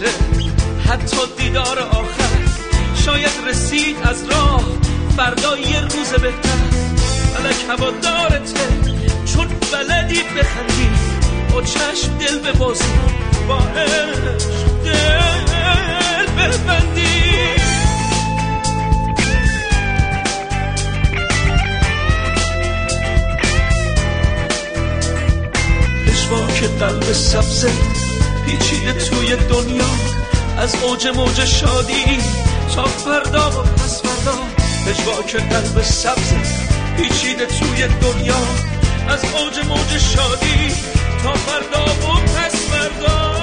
باشه. حتی دیدار آخر شاید رسید از راه. فردا یه روز بهتر. فلک هوا دارته. چون بلدی بخندی. با چشم دل بازی با عشق دل ببندی. که قلب سبزه پیچیده توی دنیا. از اوج موج شادی تا فردا و پس فردا. که قلب سبزه پیچیده توی دنیا. از اوج موج شادی تا فردا و پس فردا.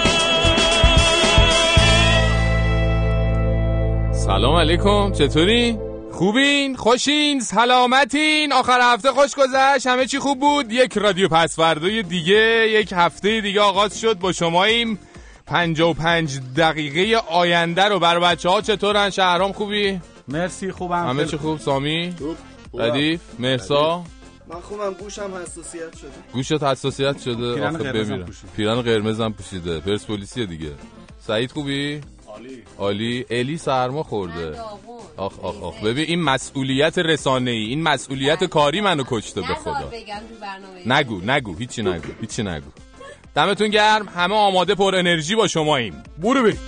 سلام علیکم چطوری؟ خوبین؟ خوشین؟ سلامتین؟ آخر هفته خوش گذشت. همه چی خوب بود؟ یک رادیو پسوردوی دیگه یک هفته دیگه آغاز شد. با شماییم پنجا و پنج دقیقه آینده رو بر بچه ها چطورن؟ شهرام خوبی؟ مرسی خوبم. همه چی خوب؟ سامی؟ ردیف؟ مرسا من خوبم. گوشم حساسیت شده. گوشت حساسیت شده. قرمزم پوشیده. پیران قرمزم پوشیده. پرسپولیسی دیگه. سعید خوبی؟ عالی. عالی. الی سرما خورده. آخ آخ آخ. ببین این مسئولیت رسانه ای این مسئولیت کاری منو کشته به خدا. نگو نگو هیچی نگو هیچی نگو. دمتون گرم. همه آماده پر انرژی با شماییم. برو بریم.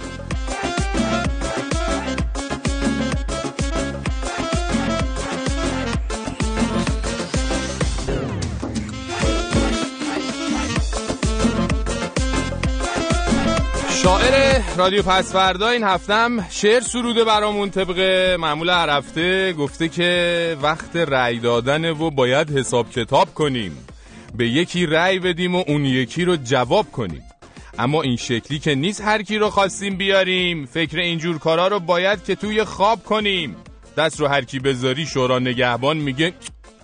شاعر رادیو پسفردا این هفتم شعر سروده برامون طبق معمول هر هفته. گفته که وقت رأی دادن و باید حساب کتاب کنیم. به یکی رأی بدیم و اون یکی رو جواب کنیم. اما این شکلی که نیست هر کی رو خواستیم بیاریم. فکر اینجور کارا رو باید که توی خواب کنیم. دست رو هر کی بذاری شورا نگهبان میگه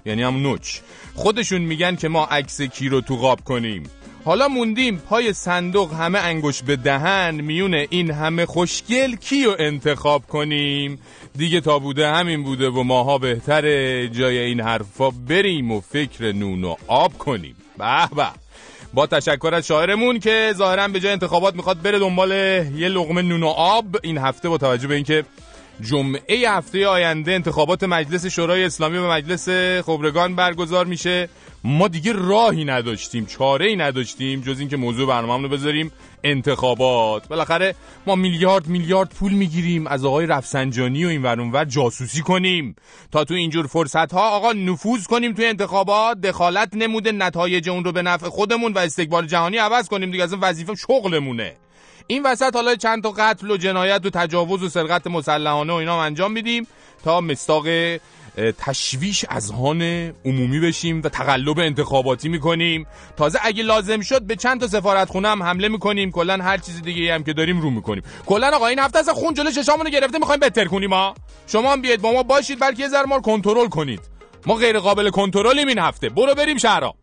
یعنی هم نوچ. خودشون میگن که ما عکس کی رو تو خواب کنیم. حالا موندیم پای صندوق همه انگوش به دهن میونه این همه خوشگل کیو انتخاب کنیم؟ دیگه تا بوده همین بوده و ماها بهتره جای این حرفا بریم و فکر نون و آب کنیم. به به. با تشکر از شاعرمون که ظاهرا به جای انتخابات می‌خواد بره دنبال یه لغمه نون و آب. این هفته با توجه به اینکه جمعه هفته آینده انتخابات مجلس شورای اسلامی و مجلس خبرگان برگزار میشه ما دیگه راهی نداشتیم چاره ای نداشتیم جز اینکه موضوع برنامه رو بذاریم. انتخابات. بالاخره ما میلیارد میلیارد پول می‌گیریم از آقای رفسنجانی و این ور جاسوسی کنیم. تا تو اینجور فرصت ها آقا نفوذ کنیم توی انتخابات. دخالت نموده نتایج اون رو به نفع خودمون و استقبال جهانی عوض کنیم دیگه از این وظیفه شغلمونه. این وسط حالا چند تا قتل و جنایت و تجاوز و سرقت مسلحانه و اینا انجام میدیم تا مستاق تشویش اذهان عمومی بشیم و تقلب انتخاباتی می‌کنیم. تازه اگه لازم شد به چند تا سفارت خونه هم حمله می‌کنیم. کلا هر چیز دیگه هم که داریم رو می‌کنیم. کلا آقا این هفته از خون جلو چشامونو گرفته می‌خوایم بهتر کنیم ما شما هم بیاید با ما باشید بلکه یه ذره ما کنترل کنید. ما غیر قابل کنترلیم این هفته. برو بریم شهرام.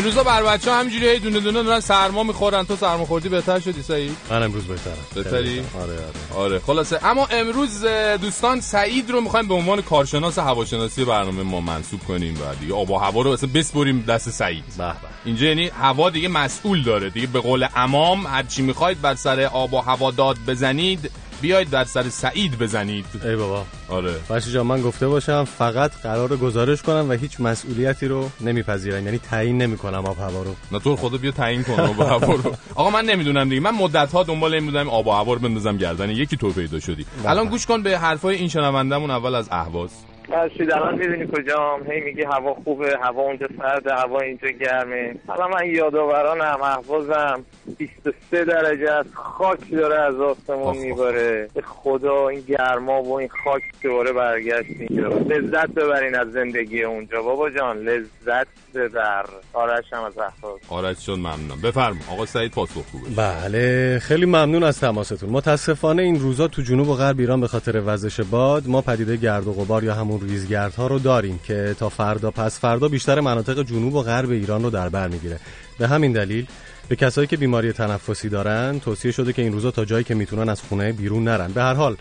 این روزا بر بچه همینجوری دونه دونه دارن سرما می‌خورن. تو سرما خوردی بهتر شدی سعید؟ من امروز بهترم. بهتری؟ آره آره. آره. خلاصه. اما امروز دوستان سعید رو می‌خوایم به عنوان کارشناس هواشناسی برنامه ما منصوب کنیم و دیگه آب و هوا رو مثلا بسپریم دست سعید. به به. اینجا یعنی هوا دیگه مسئول داره. دیگه به قول امام هر چی می‌خواید بر سر آب و هوا داد بزنید. بیاید در سر سعید بزنید. ای بابا. آره. باشی جان من گفته باشم فقط قرار گزارش کنم و هیچ مسئولیتی رو نمیپذیرم. یعنی تعیین نمی‌کنم آب هوا رو. نه تو خدا بیا تعیین کن آب هوا رو. آقا من نمی‌دونم دیگه. من مدت ها دنبال این بودم آب و هوا رو بندازم گردن. یکی تو پیدا شدی. الان گوش کن به حرفای این شنوندمون اول از اهواز. فرشید الان می‌دونی کجام؟ هی میگی هوا خوبه هوا اونجا سرده هوا اینجا گرمه. حالا من یادآورانم احوازم 23 درجه از خاک داره از آسمون میباره به خدا این گرما و این خاک دوباره برگشت اینجا. لذت ببرین از زندگی اونجا. بابا جان لذت ببر آرش هم از احواز آرش شد ممنونم. بفرم آقا سعید پاسخ خوبه بله خیلی ممنون از تماستون. متاسفانه این روزا تو جنوب و غرب ایران به خاطر وزش باد ما پدیده گرد و غبار یا همون ریزگردها رو داریم که تا فردا پس فردا بیشتر مناطق جنوب و غرب ایران رو در بر می‌گیره. به همین دلیل به کسایی که بیماری تنفسی دارن توصیه شده که این روزا تا جایی که می‌تونن از خونه بیرون نرن. به هر حال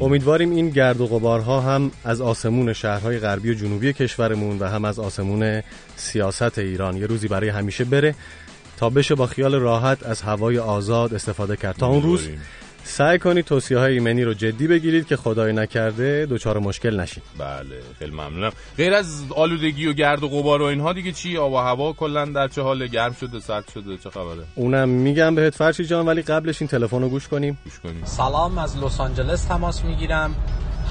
امیدواریم این گرد و غبارها هم از آسمون شهرهای غربی و جنوبی کشورمون و هم از آسمون سیاست ایران یه روزی برای همیشه بره تا بشه با خیال راحت از هوای آزاد استفاده کرد. تا اون روز سعی کنید توصیه های ایمنی رو جدی بگیرید که خدای نکرده دچار مشکل نشید. بله خیلی ممنونم. غیر از آلودگی و گرد و غبار و اینها دیگه چی؟ آب و هوا کلا در چه حال؟ گرم شده سرد شده چه خبره؟ اونم میگم بهت فرشی جان ولی قبلش این تلفن رو گوش کنیم. گوش کنیم. سلام از لس آنجلس تماس می‌گیرم.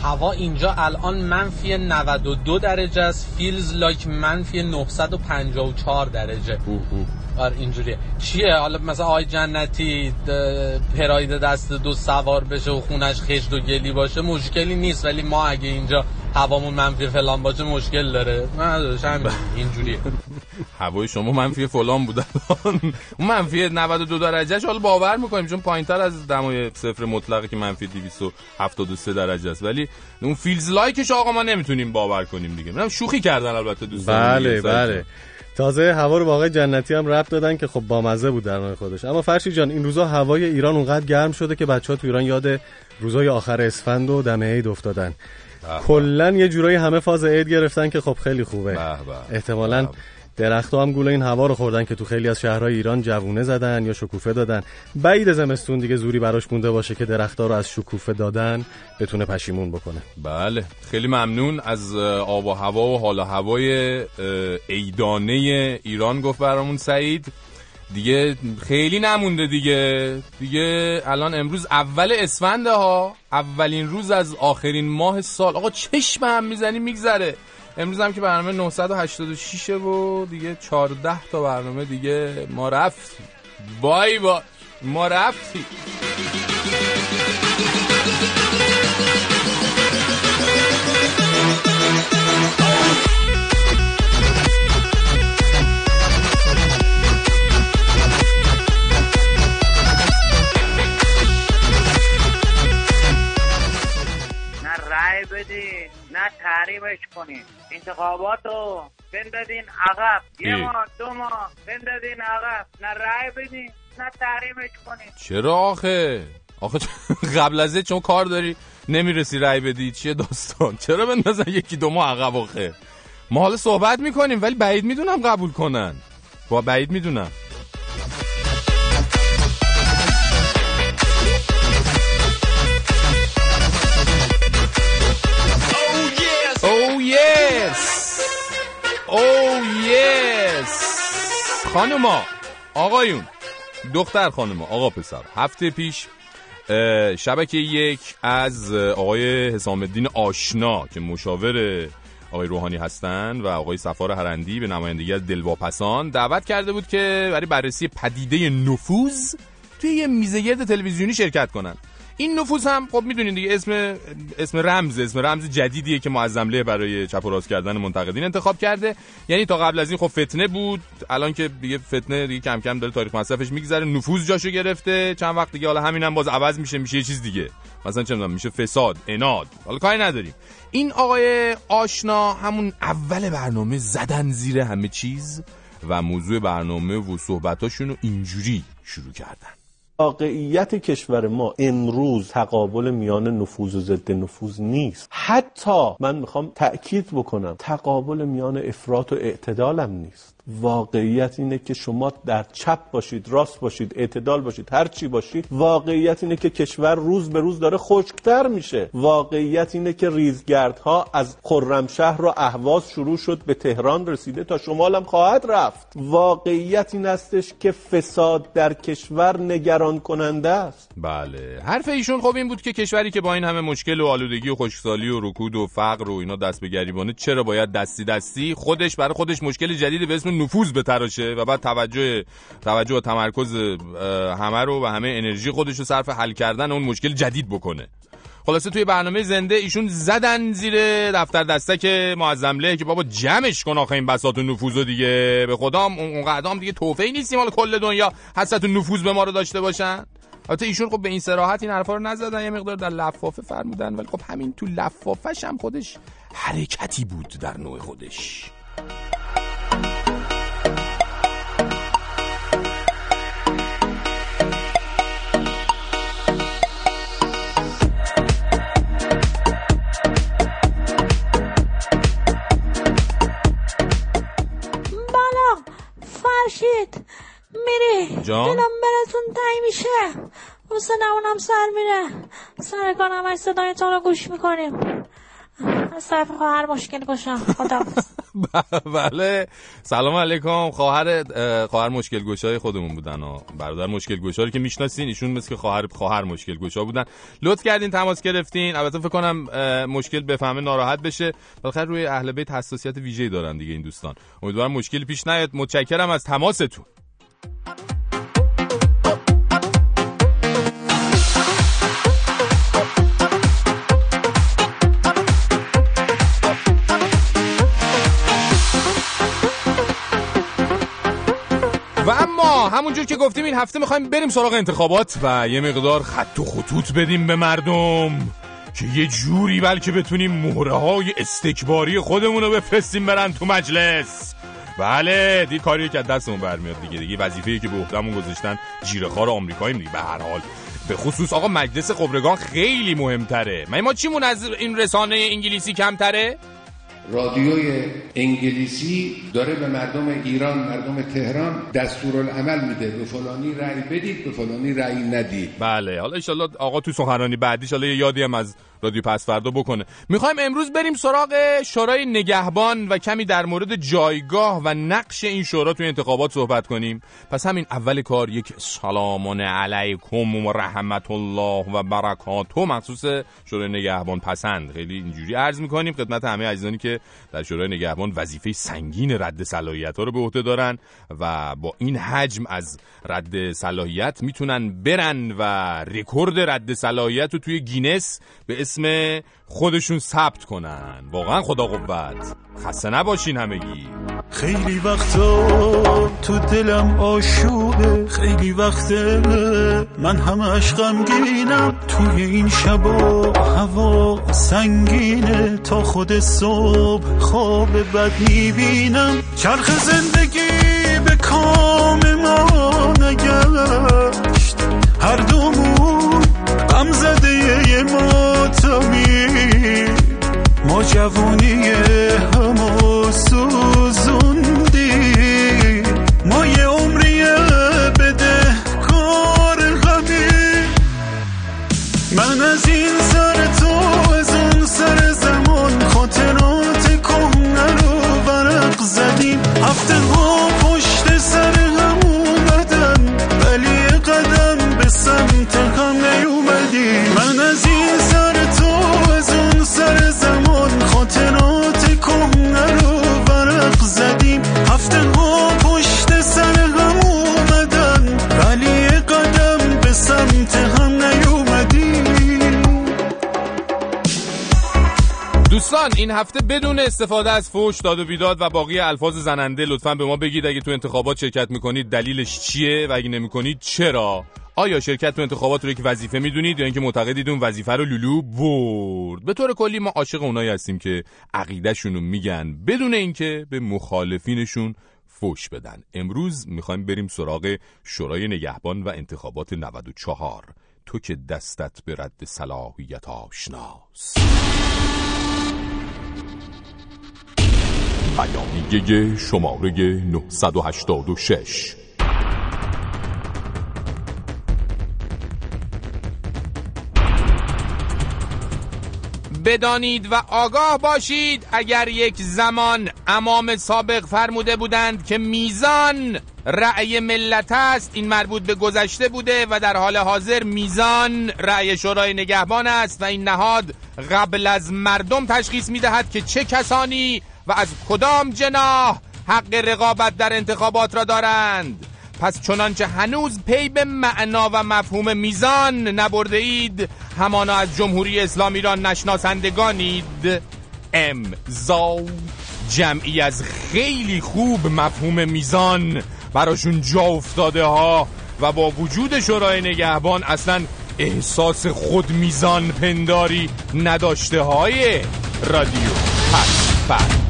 هوا اینجا الان منفی 92 درجه است. فیلز لایک منفی 954 درجه. آره اینجوریه. چیه؟ حالا مثلا آی جنتی پراید دست دو سوار بشه و خونش خشت و گلی باشه مشکلی نیست ولی ما اگه اینجا هوامون منفی فلان باشه مشکل داره. نداشت همین اینجوریه. هوای شما منفی فلان بود اون منفی 92 درجهش حالا باور می‌کنیم چون پایینتر از دمای صفر مطلقه که منفی 273 درجه است ولی اون feels like ش آقا ما نمی‌تونیم باور کنیم دیگه. منم شوخی کردن البته دوستان بله بله. تازه هوا رو واقع جنتی هم ربط دادن که خب بامزه بود در نوع خودش. اما فرشی جان این روزا هوای ایران اونقدر گرم شده که بچه ها تو ایران یاد روزای آخر اسفند و دم عید افتادن. کلا یه جورایی همه فاز عید گرفتن که خب خیلی خوبه. احتمالاً درختها هم گول این هوا رو خوردن که تو خیلی از شهرهای ایران جوونه زدن یا شکوفه دادن. بعید زمستون دیگه زوری براش مونده باشه که درختها رو از شکوفه دادن بتونه پشیمون بکنه. بله خیلی ممنون از آب و هوا و حال و هوای عیدانه ایران گفت برامون سعید. دیگه خیلی نمونده دیگه. دیگه الان امروز اول اسفنده ها اولین روز از آخرین ماه سال. آقا چشم هم می‌زنی میگذره. امروز هم که برنامه 986 و دیگه 14 تا برنامه دیگه ما رفتیم. بای با ما رفتیم. نه تحریمش کنین. انتخابات رو بندازین عقب. یه ماه دو ماه بندازین عقب. نه رای بدین نه تحریمش کنین. چرا آخه؟ آخه قبل از چون کار داری نمی‌رسی رای بدی. چیه داستان؟ چرا بندازن یکی دو ماه عقب آخه؟ ما حالا صحبت می‌کنیم ولی بعید می‌دونم قبول کنن. با بعید می‌دونم. Yes! Oh yes! خانوما آقایون دختر خانوما آقا پسر هفته پیش شبکه یک از آقای حسام الدین آشنا که مشاور آقای روحانی هستند و آقای سفار هرندی به نمایندگی از دلواپسان دعوت کرده بود که برای بررسی پدیده نفوذ توی یه میزه گرد تلویزیونی شرکت کنن. این نفوذ هم خب می‌دونین دیگه اسم اسم رمز اسم رمز جدیدیه که معظمله برای چپ و راست کردن منتقدین انتخاب کرده. یعنی تا قبل از این خب فتنه بود. الان که دیگه فتنه دیگه کم کم داره تاریخ مصرفش میگذره. نفوذ جاشو گرفته. چند وقت دیگه حالا همینم هم باز عوض میشه میشه یه چیز دیگه. مثلا چه میشه فساد اناد حالا کاری نداریم. این آقای آشنا همون اول برنامه زدن زیر همه چیز و موضوع برنامه و صحبتاشون رو اینجوری شروع کردن. واقعیت کشور ما امروز تقابل میان نفوذ و ضد نفوذ نیست. حتی من می‌خوام تأکید بکنم تقابل میان افراط و اعتدال هم نیست. واقعیت اینه که شما در چپ باشید راست باشید اعتدال باشید هر چی باشید واقعیت اینه که کشور روز به روز داره خشکتر میشه. واقعیت اینه که ریزگردها از خرمشهر و اهواز شروع شد به تهران رسیده تا شمال هم خواهد رفت. واقعیت این استش که فساد در کشور نگران کننده است. بله. حرف ایشون خب این بود که کشوری که با این همه مشکل و آلودگی و خشکسالی و رکود و فقر و اینا دست به گریبانه چرا باید دستی دستی؟ خودش برای خودش مشکل جدید به اسم نفوذ بتراشه و بعد توجه توجه و تمرکز همه رو و همه انرژی خودش رو صرف حل کردن اون مشکل جدید بکنه. خلاصه توی برنامه زنده ایشون زدن زیر دفتر دستک معظم که بابا جمعش کن آخه این بساط و نفوذ دیگه. به خدام اون قدام دیگه توفی نیستیم. حالا کل دنیا حسرت نفوذ به ما رو داشته باشن. البته ایشون خب به این سراحت این حرفا رو نزدن. یه مقدار در لفافه فرمودن. ولی خب همین تو لفافش هم خودش حرکتی بود در نوع خودش. جان؟ دلم براتون تایی میشه. حسن نمونم سر میره. سر کارم از صدای تو رو گوش می‌کنیم. از طرف خواهر مشکل گوشم خدا. بله. سلام علیکم. خواهر خواهر مشکل گوشای خودمون بودن و برادر مشکل گوشا رو که می‌شناسین ایشون مثل که خواهر خواهر مشکل گوشا بودن. لطف کردین تماس گرفتین. البته فکر کنم مشکل بفهمه ناراحت بشه. بالاخره روی اهل بیت حساسیت ویژه‌ای دارن دیگه این دوستان. امیدوارم مشکلی پیش نیاد. متشکرم از تماستون. همونجور که گفتیم این هفته می‌خوایم بریم سراغ انتخابات و یه مقدار خط و خطوط بدیم به مردم که یه جوری بلکه بتونیم مهره های استکباری خودمون رو بفرستیم برن تو مجلس. بله دی کاری که دستمون برمیاد دیگه دیگه. وظیفه‌ای که به عهدهمون گذاشتن جیره‌خوار آمریکاییم دیگه به هر حال. به خصوص آقا مجلس خبرگان خیلی مهمتره. ما ما چیمون از این رسانه انگلیسی کمتره؟ رادیوی انگلیسی داره به مردم ایران مردم تهران دستورالعمل میده. به فلانی رأی بدید به فلانی رأی ندید. بله حالا ان آقا تو سخنرانی حالا یه یادی هم از رادیو پس فردا بکنه. می‌خوایم امروز بریم سراغ شورای نگهبان و کمی در مورد جایگاه و نقش این شورا توی انتخابات صحبت کنیم. پس همین اول کار یک سلام علیکم و رحمت الله و برکاته. مخصوص شورای نگهبان پسند. خیلی اینجوری عرض می‌کنیم. خدمت همه عزیزانی که در شورای نگهبان وظیفه سنگین رد صلاحیت ها رو به عهده دارن و با این حجم از رد صلاحیت می‌تونن برن و رکورد رد صلاحیت رو توی گینس به اسم خودشون ثبت کنن. واقعا خدا قوت. خسته نباشین همگی. خیلی وقتا تو دلم آشوبه. خیلی وقت من همش غمگینم توی این شبا هوا سنگینه. تا خود صبح خواب بد می‌بینم. چرخ زندگی به کام ما نگشت. هر دومون غم زده یه ماتمی ما جوونی همو سوزوندی. ما یه عمریه بده کار غمی من از این دوستان این هفته بدون استفاده از فوش داد و بیداد و باقی الفاظ زننده لطفا به ما بگید اگه تو انتخابات شرکت می‌کنید دلیلش چیه و اگه نمی‌کنید چرا؟ آیا شرکت تو انتخابات رو یک وظیفه می‌دونید یا اینکه معتقدید اون وظیفه رو لولو برد؟ به طور کلی ما عاشق اونایی هستیم که عقیدهشون رو میگن بدون اینکه به مخالفینشون فوش بدن. امروز می‌خوایم بریم سراغ شورای نگهبان و انتخابات 94 تو که دستت به رد صلاحیت آشناست. بیانیه شماره 986 بدانید و آگاه باشید اگر یک زمان امام سابق فرموده بودند که میزان رأی ملت است این مربوط به گذشته بوده و در حال حاضر میزان رأی شورای نگهبان است و این نهاد قبل از مردم تشخیص می‌دهد که چه کسانی و از کدام جناح حق رقابت در انتخابات را دارند؟ پس چنانچه هنوز پی به معنا و مفهوم میزان نبرده اید همانا از جمهوری اسلامی را نشناسندگانید. امضا جمعی از خیلی خوب مفهوم میزان براشون جا افتاده ها و با وجود شورای نگهبان اصلا احساس خود میزان پنداری نداشته های رادیو پس پر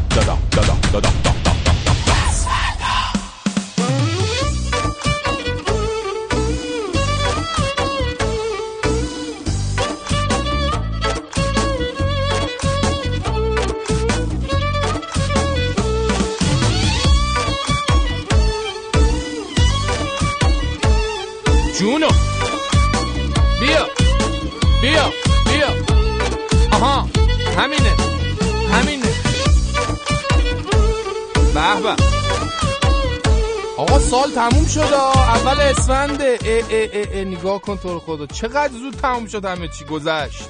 جونو بیا بیا بیا آها همینه به آقا سال تموم شد اول اسفنده ای ای ای ای نگاه کن تو رو خدا. چقدر زود تموم شد همه چی گذشت.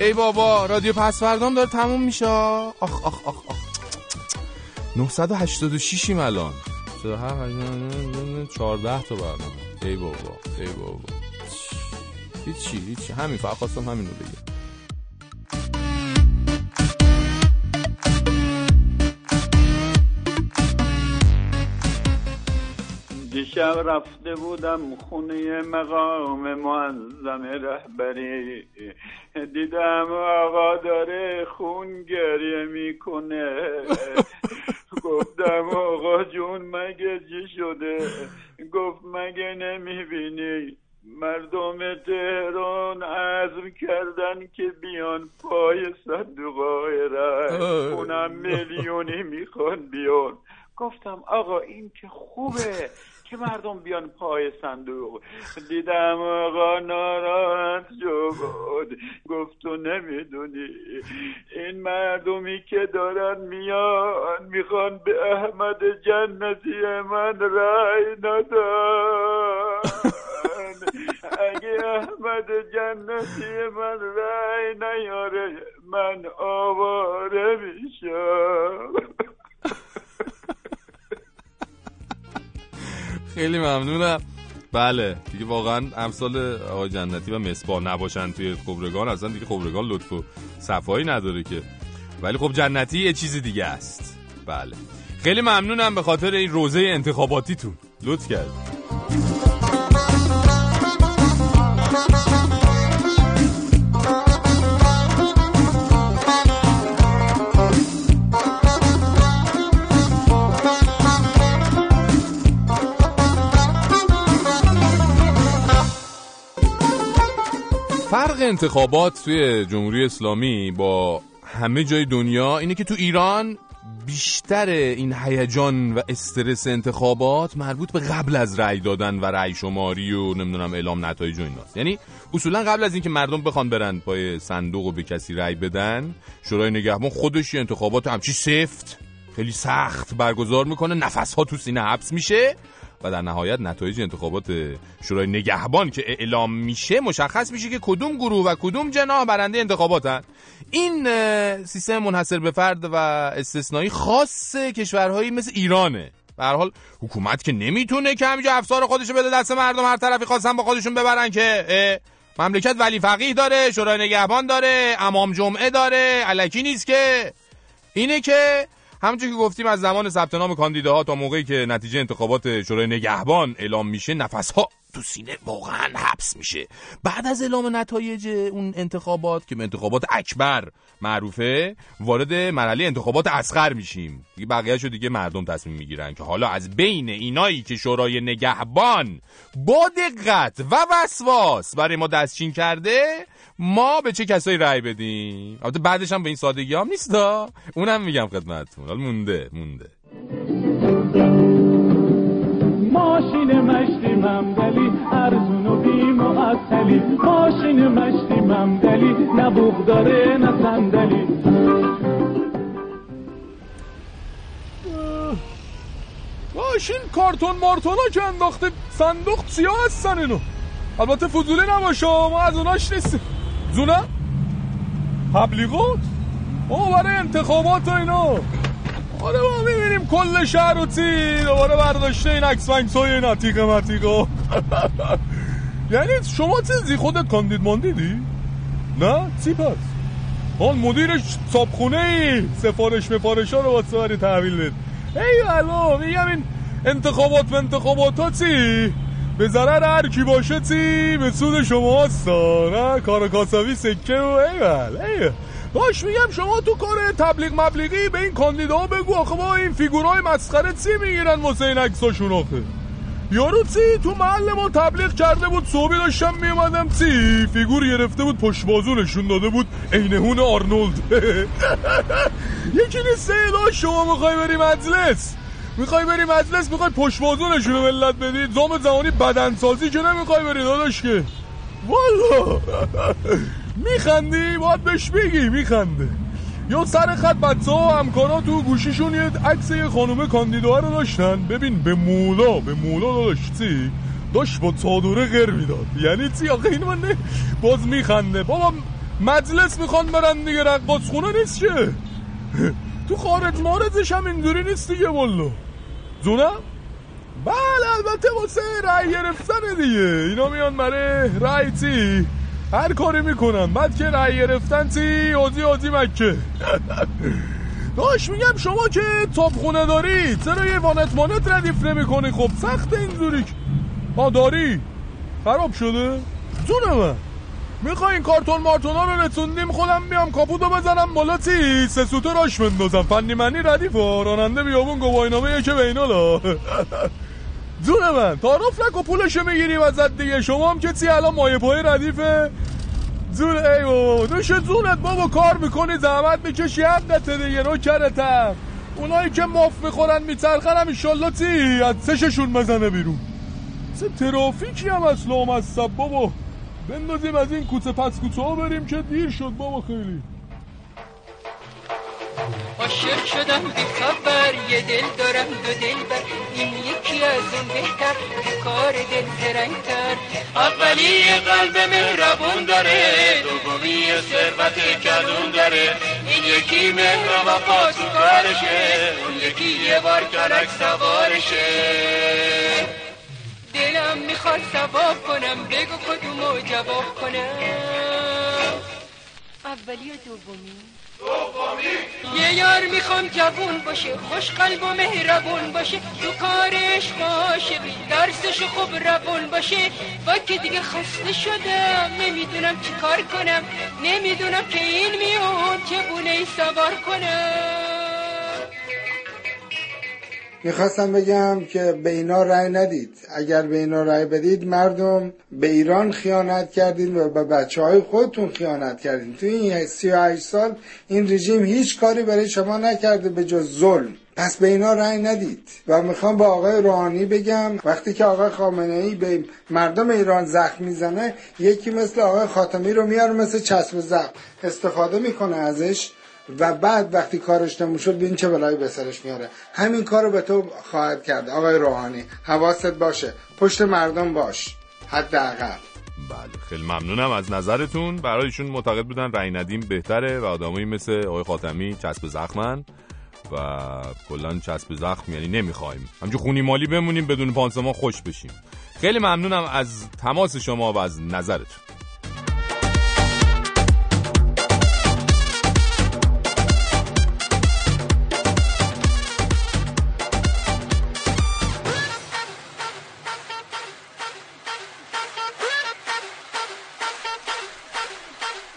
ای بابا رادیو پسوردام داره تموم میشه. آخ آخ آخ آخ. 986 ایم الان. 14 تا برنامه. ای بابا ای بابا. هیچی هیچی. همین فقط خواستم همین رو بگم. دیشب رفته بودم خونه مقام معظم رهبری. دیدم آقا داره خون گریه می‌کنه. گفتم آقا جون مگه چی شده؟ گفت مگه نمی‌بینی؟ مردم تهران عزم کردن که بیان پای صندوقای رای اونم میلیونی می‌خوان بیان. گفتم آقا این که خوبه. که مردم بیان پای صندوق. دیدم آقا ناراحت شد. گفت تو نمی‌دونی. این مردمی که دارن میان می‌خوان به احمد جنتی من رای ندن. اگه احمد جنتی من رای نیاره من آواره میشم. خیلی ممنونم. بله دیگه واقعا امثال آقای جنتی و مصباح نباشن توی خبرگان. اصلا دیگه خبرگان لطف و صفایی نداره که. ولی خب جنتی یه چیز دیگه است. بله. خیلی ممنونم به خاطر این روزه انتخاباتیتون. لطف کرد فرق انتخابات توی جمهوری اسلامی با همه جای دنیا اینه که تو ایران بیشتر این هیجان و استرس انتخابات مربوط به قبل از رأی دادن و رأی شماری و نمی‌دونم اعلام نتایج و ایناست. یعنی اصولا قبل از اینکه مردم بخوان برن پای صندوق و به کسی رأی بدن شورای نگهبان خودش انتخابات همچی سفت خیلی سخت برگزار می‌کنه نفس ها تو سینه حبس میشه. و در نهایت نتایج انتخابات شورای نگهبان که اعلام میشه مشخص میشه که کدوم گروه و کدوم جناح برنده انتخاباتن. این سیستم منحصر به فرد و استثنایی خاص کشورهایی مثل ایرانه. به حال حکومت که نمی‌تونه که همینجا افسار خودشو بده دست مردم هر طرفی خواستن با خودشون ببرن که مملکت ولی فقیه داره شورای نگهبان داره امام جمعه داره. علکی نیست که اینه که همونجور که گفتیم از زمان ثبت نام کاندیداها تا موقعی که نتیجه انتخابات شورای نگهبان اعلام میشه نفسها تو سینه واقعا حبس میشه. بعد از اعلام نتایج اون انتخابات که انتخابات اکبر معروفه وارد مرحله انتخابات اصغر میشیم. دیگه بقیه شو دیگه مردم تصمیم می‌گیرن که حالا از بین اینایی که شورای نگهبان با دقت و وسواس برای ما دستچین کرده ما به چه کسایی رأی بدیم؟ البته بعدش هم به این سادگی هم نیست اونم میگم خدمتتون. حالا مونده مونده. ماشین مشتی ممدلی ارزون و بی معطلی ماشین مشتی ممدلی نه بوغ داره نه صندلی. ماشین کارتون مارتونا که انداخته صندوق سیاه هستن اینو. البته فضولی نباشه ما از اوناش نیستیم. زونه؟ تبلیغات او برای انتخابات و اینا. آره ما می‌بینیم کل شهر رو تی دوباره برداشته این عکس های این عتیقه متیقه یعنی شما چیزی خودت کاندید ماندیدی؟ نه؟ چی پس؟ آن مدیرش صابخونه ای سفارش مفارش ها رو واسه بری تحویل دید ای الو میگم این انتخابات و انتخابات ها چی؟ به ضرر هر کی باشه چی؟ به سود شما هستا نه؟ کار کاساوی سکه و ایول ایول باش میگم شما تو کار تبلیغ مبلیغی به این کاندیدا بگو آخه با این فیگورای مسخره چی می‌گیرن واسه این عکساشون آخه؟ یارو چی؟ تو محل ما تبلیغ کرده بود صبحی داشتم میومدم چی؟ فیگور گرفته بود پشت بازو نشون داده بود. عینهون آرنولد. یکی نیست شما می‌خوای بری مجلس؟ می‌خوای بری مجلس می‌خوای پشت بازو نشون ملت بدی زام زمانی بدنسازی که نمی‌خوای بری داداش که. والا! میخندی؟ باید بهش بگی میخنده. یا سر خط بچه ها و همکارا تو گوشیشون یه عکس یه خانومه کاندیدا رو داشتن. ببین به مولا به مولا داشتی داشت با چادره غیر می‌داد. یعنی چی آقا این من باز میخنده. بابا مجلس می‌خوان برن دیگه رقباز خونه نیست چه؟ تو خارج مارزش هم اینجوری نیست دیگه والله زونه بله البته واسه رای گرفتن دیگه. اینا میان برای رای چی؟ هر کاری می‌کنن. بعد که رأی گرفتن تی آزی آزی مکه. داش میگم شما که خونه داری چرا یه وانت مانت ردیف نمی خب سخت اینجوری ها داری؟ خراب شده؟ جون من می‌خوای این کارتون مارتونا رو رسوندیم خودم بیام کاپوتو بزنم بالا تی سه سوتو راش بندازم. فنی منی ردیف ها راننده بیابون گواهینامه یکه بینالا جون من تعارف نکو پولشو می‌گیریم ازت دیگه. شما هم که چی الان مایه پای ردیفه؟ زون ای بابا نوش زونت بابا کار می‌کنی زحمت می‌کشی حقته دیگه رو کرتم اونایی که ماف می‌خورن میترخن هم ایشالله از سششون بزنه بیرون. سه ترافیکی هم از بابا. بندازیم از این کوچه پس کوچه ها بریم که دیر شد بابا خیلی. عاشق شدم بی خبر یه دل دارم دو دل بر. این یکی از اون بهتر کار دل زرنگتر اولی قلب مهربون داره دومی ثروت کلون داره. این یکی مهر و کارشه اون یکی یه بار کرک سوارشه. دلم می‌خواد ثواب کنم بگو کدومو جواب کنم. اولی و دومی. یه یار می‌خوام جوون باشه خوش قلب و مهربون باشه. تو کارش باشه درسش خوب روون باشه. با که دیگه خسته شدم نمی‌دونم چی کار کنم. نمی‌دونم که این میون که بونه سوار کنم. می‌خواستم بگم که به اینا رأی ندید. اگر به اینا رأی بدید مردم به ایران خیانت کردین و به بچه های خودتون خیانت کردین. تو این 38 سال این رژیم هیچ کاری برای شما نکرده به جز ظلم. پس به اینا رأی ندید. و می‌خوام با آقای روحانی بگم وقتی که آقای خامنه ای به مردم ایران زخم می‌زنه یکی مثل آقای خاتمی رو میاره مثل چسب زخم. استفاده می‌کنه ازش. و بعد وقتی کارش نموشد ببین چه بلایی به سرش میاره. همین کار رو به تو خواهد کرد. آقای روحانی حواست باشه. پشت مردم باش. حداقل. بله خیلی ممنونم از نظرتون. برایشون معتقد بودن رأی ندیم بهتره و آدمایی مثل آقای خاتمی چسب زخمن و کلا چسب زخم یعنی نمی‌خوایم. همچون خونی مالی بمونیم بدون پانسمان خوش بشیم. خیلی ممنونم از تماس شما و از نظرتون.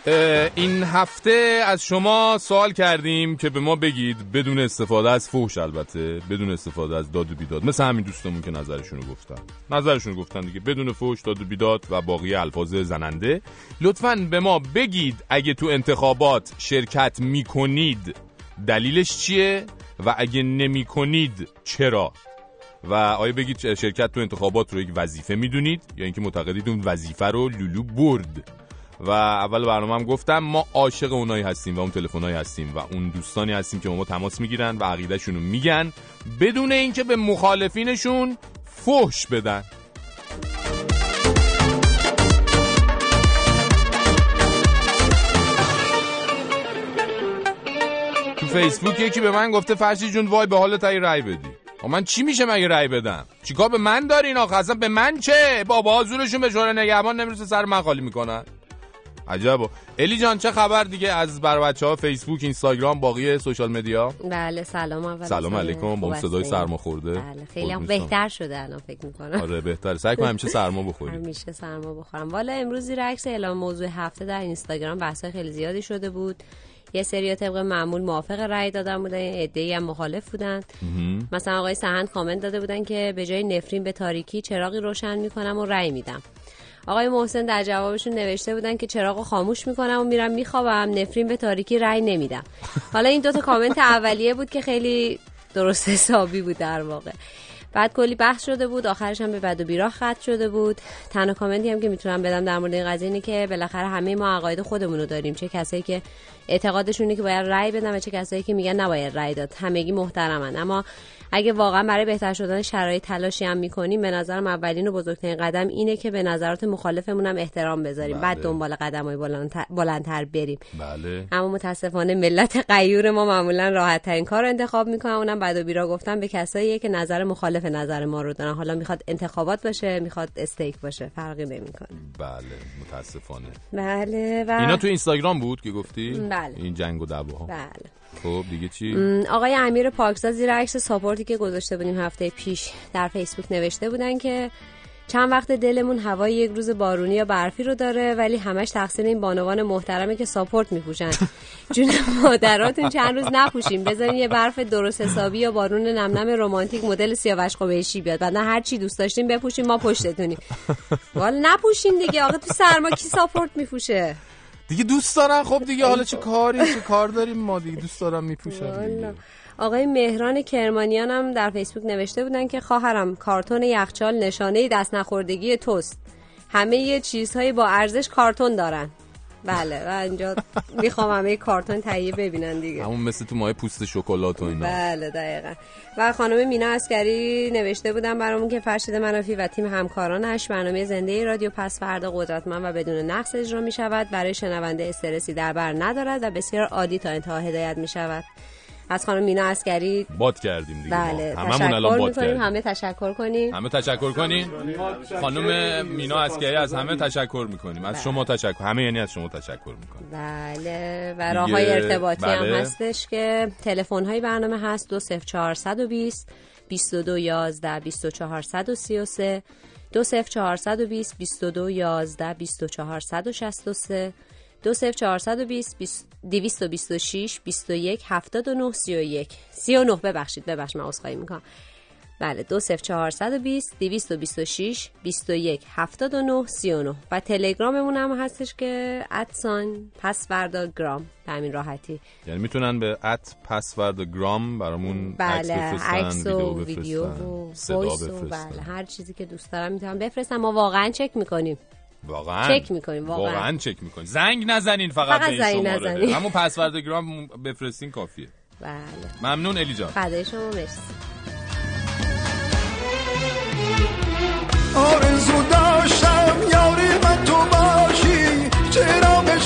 این هفته از شما سوال کردیم که به ما بگید بدون استفاده از فحش البته بدون استفاده از داد و بیداد. مثل همین دوستمون که نظرشون رو گفتن. نظرشون رو گفتن دیگه بدون فحش داد و بیداد و باقی الفاظ زننده. لطفا به ما بگید اگه تو انتخابات شرکت می‌کنید دلیلش چیه و اگه نمی کنید چرا؟ و آیا بگید شرکت تو انتخابات رو یک وظیفه می‌دونید یا اینکه معتقدید اون وظیفه رو لولو برد؟ و اول برنامه هم گفتم ما عاشق اونایی هستیم و اون تلفنایی هستیم و اون دوستانی هستیم که ما تماس می‌گیرن و عقیدهشون رو میگن بدون اینکه به مخالفینشون فحش بدن. تو فیسبوک یکی به من گفته فرشی جون وای به حالت ای رای بدی. آ من چی میشه مگه رای بدم؟ چیکار به من دارین آخه؟ اصلا به من چه؟ بابا حضورشون به شورای نگهبان نمی‌رسه سر من خالی می‌کنن. عجبا الی جان چه خبر دیگه از بر بچه ها فیسبوک اینستاگرام باقی سوشال مدیا؟ بله سلام اول سلام علیکم با اون صدای سرما خورده بله خیلی هم بهتر شده الان فکر می‌کنم. آره بهتره. سعی کن همیشه سرما بخوری همیشه سرما بخورم. والا امروز زیر عکس اعلام موضوع هفته در اینستاگرام بحث خیلی زیادی شده بود. یه سری طبق معمول موافق رأی دادن بودن عده‌ای هم مخالف بودن. مثلا آقای سهند کامنت داده بودن که به جای نفرین به تاریکی چراغی روشن می‌کنم و رأی میدم. آقای محسن در جوابشون نوشته بودن که چراغ خاموش می‌کنم و میرم میخوابم. نفرین به تاریکی رأی نمیدم. حالا این دوتا کامنت اولیه بود که خیلی درست حسابی بود در واقع. بعد کلی بحث شده بود آخرش هم به بد و بیراه ختم شده بود. تنها کامنتی هم که می‌تونم بدم در مورد این قضیه اینه که بالاخره همه ما عقاید خودمون رو داریم. چه کسایی که اعتقادشونه که باید رأی بدن و چه کسایی که میگن نباید رأی داد. همگی محترمن. اما اگه واقعا برای بهتر شدن شرایط تلاشی هم می‌کنیم به نظرم اولین و بزرگترین قدم اینه که به نظرات مخالفمون هم احترام بذاریم. بله. بعد دنبال قدم های بلندتر, بلندتر بریم. بله. اما متاسفانه ملت غیور ما معمولا راحت ترین کار رو انتخاب می‌کنن اونم بعد و بیرا گفتن به کسایی که نظر مخالف نظر ما رو دارن. حالا می‌خواد انتخابات باشه می‌خواد استیک باشه. فرقی نمی‌کنه. بله متاسفانه. بله و اینا تو اینستاگرام بود که گفتی؟ بله. این جنگ و دعواها. بله. خب دیگه چی؟ آقای امیر پاکزاد زیر عکس ساپورتی که گذاشته بودیم هفته پیش در فیسبوک نوشته بودن که چند وقت دلمون هوای یک روز بارونی یا برفی رو داره ولی همش تقصیر این بانوان محترمه که ساپورت میپوشن. جون مادراتون چند روز نپوشیم. بذارین یه برف درست حسابی یا بارون نمنم رمانتیک مدل سیاوش قمیشی بیاد. بعد هر چی دوست داشتین بپوشیم ما پشتتونیم. والا نپوشین دیگه. آقا تو سرما کی ساپورت میپوشه؟ دیگه دوست دارن. خب دیگه حالا چه کاری چه کار داریم ما دیگه؟ دوست دارم میپوشن. آقای مهران کرمانیان هم در فیسبوک نوشته بودن که خواهرم کارتون یخچال نشانه دست نخوردگی توست. همه یه چیزهایی با ارزش کارتون دارن. بله و اینجا می‌خوام همه کارتون تهیه ببینن دیگه. همون مثل تو ماه پوست شکلات و اینا. بله دقیقا. و خانم مینا اسکری نوشته بودن برامون که فرشید منافی و تیم همکارانش برنامه زنده رادیو پس فردا قدرتمند و بدون نقص اجرا می شود برای شنونده استرسی در بر ندارد و بسیار عالی تا انتها هدایت می شود از خانم مینا اسکری باد کردیم دیگه بله ما. هممون الان باد کردیم. همه تشکر کنیم. همه تشکر کنیم. خانم مینا اسکری از همه تشکر می‌کنیم. از شما تشکر همه یعنی از شما تشکر می‌کنیم. بله و راه های ارتباطی هم بله. هستش که تلفن های برنامه هست دو صفر چهارصد و بیست بیست و دو یازده بیست و چهارصد و سی و سه دو صفر چهارصد و بیست بیست و دو یازده بیست و چهارصد و شست و سه دو صفر چهارصد و بیست دویست و بیست و شیش بیست و یک هفتاد و نه سی و یک سی و نه. ببخشید ببخش من عذرخواهی می‌کنم بله دو صفر چهارصد و بیست دویست و تلگراممون هم هستش که ادسان پس فردا گرام. به همین راحتی. یعنی می‌تونن به ات پسورد گرام برامون عکس بله عکس و ویدیو و صدا و بفرستن. بله هر چیزی که دوست دارم می‌تونم بفرستم. ما واقعا چک می‌کنیم. واقعا. چک می‌کنیم، واقعا. واقعا چک می‌کنیم. زنگ نزنین فقط, فقط به این زنگ شماره. نزنین. همون پسورد گرام بفرستین کافیه. بله. ممنون الی جان فدای شما مرسی. آرزو داشتم یاری من تو باشی. چرا به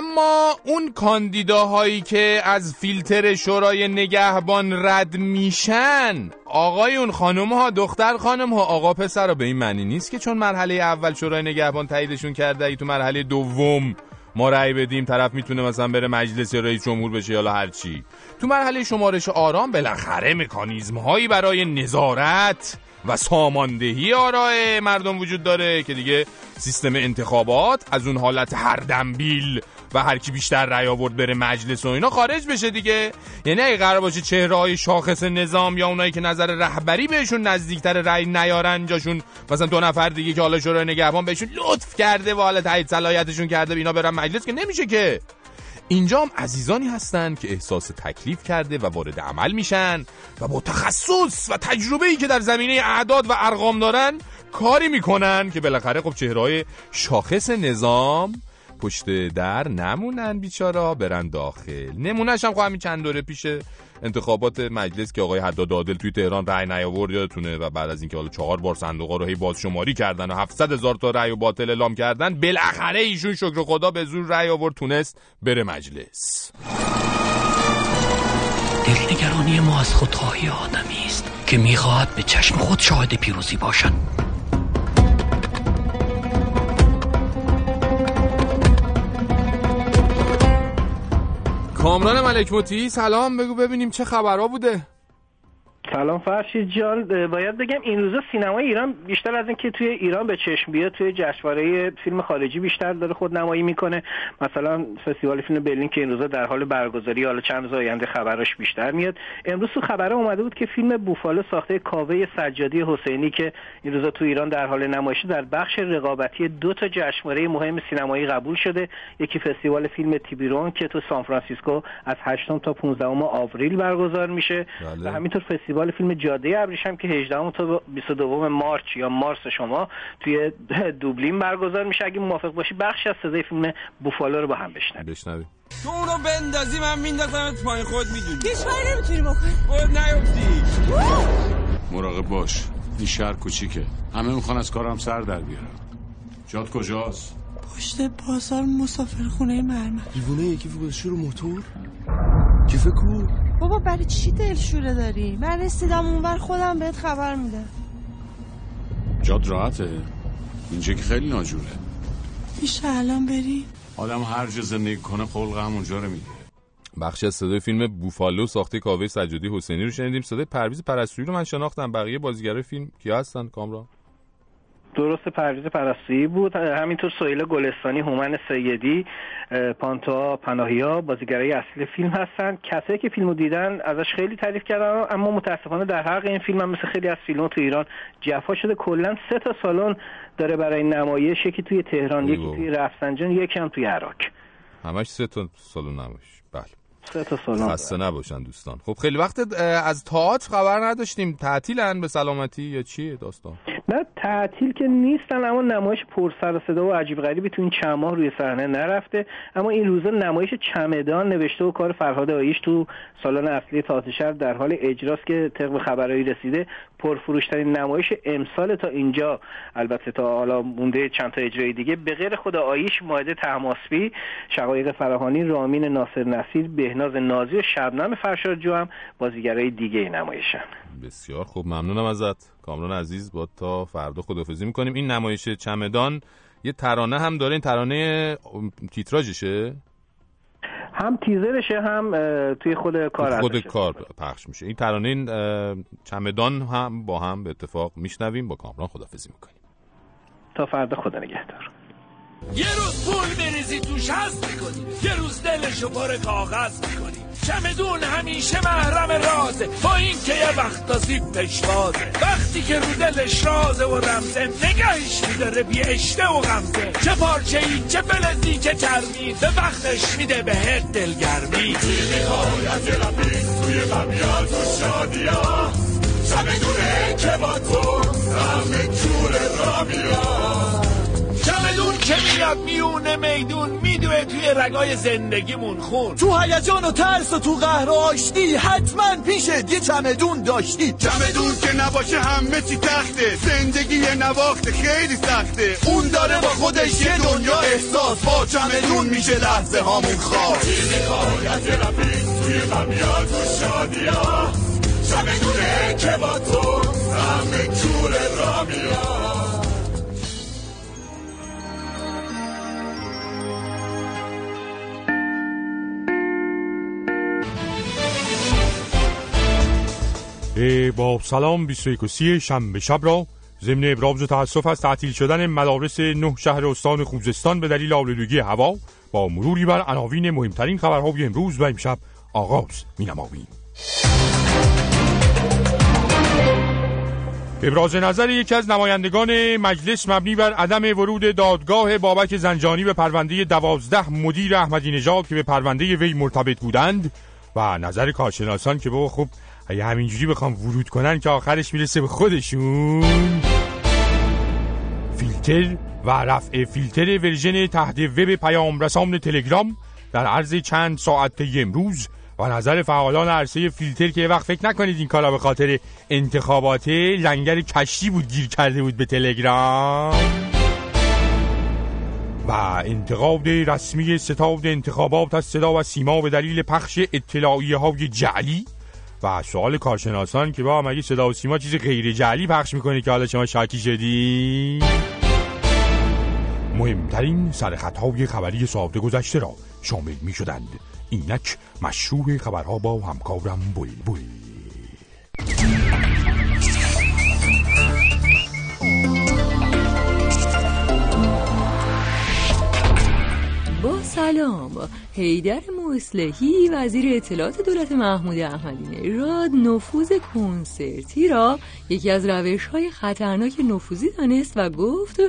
اما اون کاندیداهایی که از فیلتر شورای نگهبان رد میشن آقایون خانم ها دختر خانم ها آقا پسر ها به این معنی نیست که چون مرحله اول شورای نگهبان تاییدشون کرده ای تو مرحله دوم ما رأی بدیم طرف می‌تونه مثلا بره مجلس رئیس جمهور بشه یا هر چی. تو مرحله شمارش آرام بالاخره مکانیزم هایی برای نظارت و ساماندهی آرای مردم وجود داره که دیگه سیستم انتخابات از اون حالت هر دنبیل و هر کی بیشتر رأی آورد بره مجلس و اینا خارج بشه دیگه. یعنی اگه قرار باشه چهره های شاخص نظام یا اونایی که نظر رهبری بهشون نزدیکتر رأی نیارن جاشون مثلا دو نفر دیگه که حالا شورای نگهبان بهشون لطف کرده و حالا تایید صلاحیتشون کرده اینا برن مجلس که نمیشه که. اینجا هم عزیزانی هستن که احساس تکلیف کرده و وارد عمل میشن و با تخصص و تجربه ای که در زمینه اعداد و ارقام دارن کاری می‌کنن که بالاخره خب چهرهای شاخص نظام پشت در نمونن بیچارا برن داخل. نمونهش هم خب همین چند دوره پیش انتخابات مجلس که آقای حداد عادل توی تهران رأی نیاورد یادتونه؟ و بعد از اینکه حالا چهار بار صندوقا رو هی بازشماری کردن و 700 هزار تا رأی و باطل اعلام کردن بالاخره ایشون شکر خدا به زور رأی آورد تونست بره مجلس. دلنگرانی ما از خودخواهی آدمی است که می‌خواهد به چشم خود شاهد پیروزی باشد. کامران ملک موتی سلام بگو ببینیم چه خبرها بوده. سلام فرشید جان. باید بگم این روزا سینمای ایران بیشتر از اینکه توی ایران به چشم بیاد توی جشنواره فیلم خارجی بیشتر داره خود نمایی می‌کنه. مثلا فستیوال فیلم برلین که این روزا در حال برگزاری حالا چند روز آینده خبراش بیشتر میاد. امروز تو خبره اومده بود که فیلم بوفالو ساخته کاوه سجادی حسینی که این روزا تو ایران در حال نمایشه در بخش رقابتی دو تا جشنواره مهم سینمایی قبول شده. یکی فستیوال فیلم تیبیرون که تو سان فرانسیسکو از 8 تا 15 آوریل برگزار میشه. بله. و همینطور فستیوال فیلم جاده ابریشم که 18 تا 22 مارچ یا مارس شما توی دوبلین برگزار میشه. اگه موافق باشی بخشی از صدای فیلم بوفالو رو با هم بشنویم. بشنویم. تو اونو بندازی من میندازمت پایین خود می‌دونی. هیچ کاری نمی‌تونی بکنی. خود نیفتی. مراقب باش. این شهر کوچیکه. همه می‌خوان از کارم سر در بیارن. جاد کجاست؟ پشت بازار مسافر خونه مرمر. دیوونه یکی گذاشته رو موتور؟ کیف کو بابا برای چی دلشوره داری؟ من رسیدم اونور خودم بهت خبر میدم. جاد راحته. اینجا که خیلی ناجوره. میشه الان بری؟ آدم هر جا زندگی کنه خلق همونجا رو می‌گیره. بخشی از صدای فیلم بوفالو ساخته کاوه سجادی حسینی رو شنیدیم. صدای پرویز پرستویی رو من شناختم. بقیه بازیگرای فیلم کیا هستن؟ کامران؟ درست پرویز پرستویی بود. همینطور سهیل گلستانی هومن سیدی پانتا پناهیا بازیگرای اصلی فیلم هستن. کسایی که فیلمو دیدن ازش خیلی تعریف کردن اما متاسفانه در حق این فیلم هم مثل خیلی از فیلم تو ایران جفا شده. کلا سه تا سالن داره برای نمایش یکی توی تهران یکی. توی رفسنجان یکی هم توی عراق. همش سه تا سالن نباش بله. سه تا سالن خسته نباشن دوستان. خب خیلی وقت از تئاتر خبر نداشتیم. تعطیلن به سلامتی یا چیه داستان؟ نه تعطیل که نیستن اما نمایش پر سر صدا و عجیب غریبی تو این چند ماه روی صحنه نرفته. اما این روزا نمایش چمدان نوشته و کار فرهاد آیش تو سالن اصلی تئاتر شهر در حال اجراست که طبق خبرایی رسیده پرفروشترین نمایش امسال تا اینجا. البته تا حالا مونده چند تا اجرای دیگه. به غیر خود آیش ماهده تماسبی شقایق فراهانی رامین ناصر نصیر بهناز نازی و شبنم فرشادجو هم بازیگرای دیگه نمایشن. بسیار خوب ممنونم ازت. کامران عزیز با تا فردا خدافزی می‌کنیم. این نمایش چمدان یه ترانه هم داره. این ترانه تیتراژشه؟ هم تیزرشه هم توی خود کار خود. کار پخش میشه. این ترانه این چمدان هم با هم به اتفاق میشنویم. با کامران خدافزی می‌کنیم. تا فردا خدا نگهدار. یه روز پول میریزی توش هست می‌کنی. یه روز دلشو پر کاغذ می‌کنی. چمدون همیشه محرم رازه. با این که یه وقتا زیبش بازه وقتی که رو دلش رازه و رمزه نگهش میداره بی اشته و غمزه. چه پارچه ای چه فلزی چه چرمی. به وقتش میده بهت دلگرمی. توی نهایت لبیز توی غمیات و شادیا چمدونه که با تو همه جور را که میاد میونه میدون میدوه توی رگای زندگیمون خون. تو هیجان و ترس و تو قهر و آشتی حتما پیشت یه چمدون داشتی. چمدون که نباشه همه چی تخته زندگی یه نواخت خیلی سخته. اون داره با خودش یه دنیا احساس با چمدون میشه لحظه هامون خاص چیزی کاریت رفیق توی غمیات و شادیا چمدونه که با تو همه جور را میاد. با سلام 21 و 30 شنبه شب را ضمن ابراز تاسف از تعطیل شدن مدارس نه شهر استان خوزستان به دلیل آلودگی هوا با مروری بر عناوین مهمترین خبرهای امروز و امشب آغاز می‌نماییم. ابراز نظر یکی از نمایندگان مجلس مبنی بر عدم ورود دادگاه بابک زنجانی به پرونده دوازده مدیر احمدی نژاد که به پرونده وی مرتبط بودند و نظر کارشناسان که بابا خب اگه همینجوری بخوام ورود کنن که آخرش می‌رسه به خودشون. فیلتر و رفع فیلتر ورژن تحت وب پیام رسان تلگرام در عرض چند ساعت امروز و نظر فعالان عرصه فیلتر که وقت فکر نکنید این کارا به خاطر انتخابات لنگر کشتی بود گیر کرده بود به تلگرام. و انتقاد رسمی ستاد انتخابات از صدا و سیما به دلیل پخش اطلاعیه های جعلی و سوال کارشناسان که با مگه صدا و سیما چیز غیر جعلی پخش می‌کنه که حالا شما شاکی شدی؟ مهمترین سرخطهای خبری ساعت گذشته را شامل می شدند اینک مشروع خبرها با همکارم بول بول سلام. حیدر مصلحی وزیر اطلاعات دولت محمود احمدی نژاد نفوذ کنسرتی را یکی از روش های خطرناک نفوذی دانست و گفت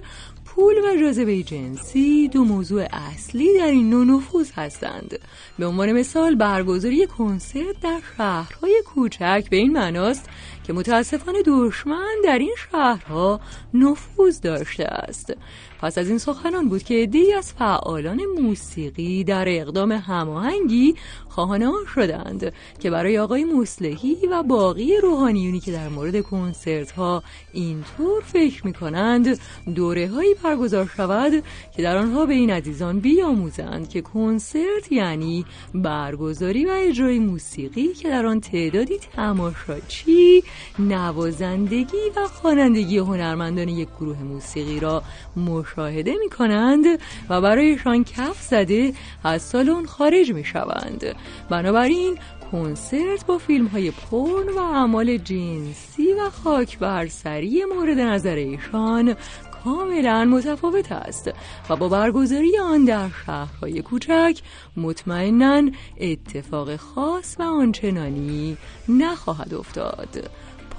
پول و جاذبه جنسی دو موضوع اصلی در این نوع نفوذ هستند. به عنوان مثال برگزاری کنسرت در شهرهای کوچک به این معناست که متاسفانه دشمن در این شهرها نفوذ داشته است. پس از این سخنان بود که عدهای از فعالان موسیقی در اقدام هماهنگی خواهان آن شدند که برای آقای مصلحی و باقی روحانیونی که در مورد کنسرت ها اینطور فکر می کنند دوره هایی برگزار شود که در آنها به این عزیزان بیاموزند که کنسرت یعنی برگزاری و اجرای موسیقی که در آن تعدادی تماشاچی نوازندگی و خوانندگی هنرمندان یک گروه موسیقی را مشاهده می کنند و برایشان کف زده از سالن خارج می شوند بنابراین کنسرت با فیلم های پرن و اعمال جنسی و خاک بر سری مورد نظر ایشان کاملا متفاوت است و با برگزاری آن در شهرهای کوچک مطمئنا اتفاق خاص و آنچنانی نخواهد افتاد.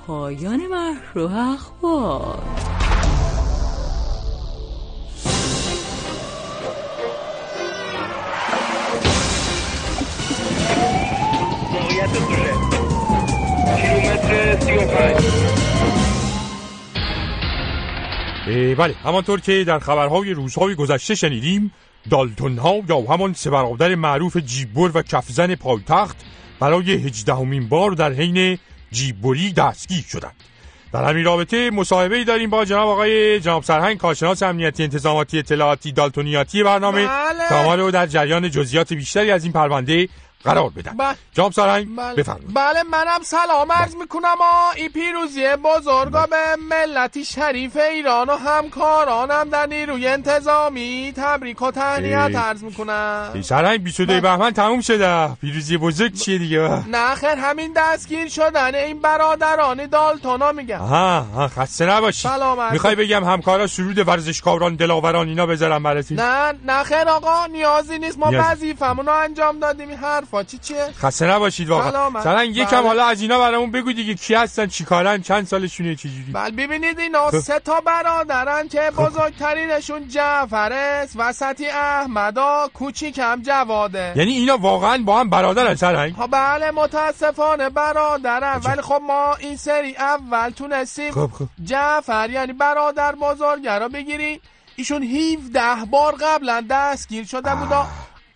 پایان مشروع اخبار. کیلومتر 35 بله همانطور که در خبرهای روزهای گذشته شنیدیم دالتون ها یا همان سه برادر معروف جیبور و کفزن پایتخت برای هجدهمین بار در حین جیبوری دستگیر شدند در همین رابطه مصاحبه داریم با جناب آقای جناب سرهنگ کارشناس امنیتی انتظاماتی اطلاعاتی دالتونیاتی برنامه بله. تا ما رو در جریان جزئیات بیشتری از این پرونده قرار بدن. بله. جناب سرهنگ بله. بفرمایید. بله منم سلام عرض می‌کنم. آ ای پیروزی بزرگا به ملتی شریف ایران و همکارانم در نیروی انتظامی تبریک و تهنیت ای. عرض می‌کنم. این سرهنگ 22 بهمن تموم شده. پیروزی بزرگ چیه دیگه؟ نه خیر همین دستگیر شدن این برادران دالتونا میگم. آها آها، خسته نباشی. می‌خوای بگم همکارا سرود ورزشکاران دلاوران اینا بذارم براتی نه نه خیر آقا نیازی نیست. ما نیاز- وظیفمون رو انجام دادیم. این حرفا چی چیه؟ خسته نباشید واقعا. سرهنگ یکم بله. حالا از اینا برامون بگو دیگه کی هستن چیکارن چند سالشونه چجوری بله ببینید اینا خب. سه تا برادرن که بزرگترینشون جعفر است وسطی احمدا کوچیکم جواده یعنی اینا واقعا با هم برادرن سرهنگ؟ ها بله متاسفانه برادرن. ولی خب ما این سری اول تونستیم خب خب. جعفر یعنی برادر بزرگه رو بگیریم. ایشون 17 بار قبلا دستگیر شده بود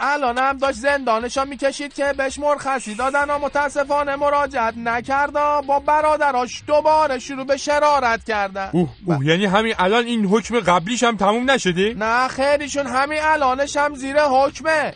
الان هم داشت زندانشا می‌کشید که بهش مرخصی دادن و متاسفانه مراجعت نکرد و با برادراش دوباره شروع به شرارت کردن اوه اوه یعنی همین الان این حکم قبلیش هم تموم نشده؟ نه خیلیشون همین الانش هم زیر حکمه.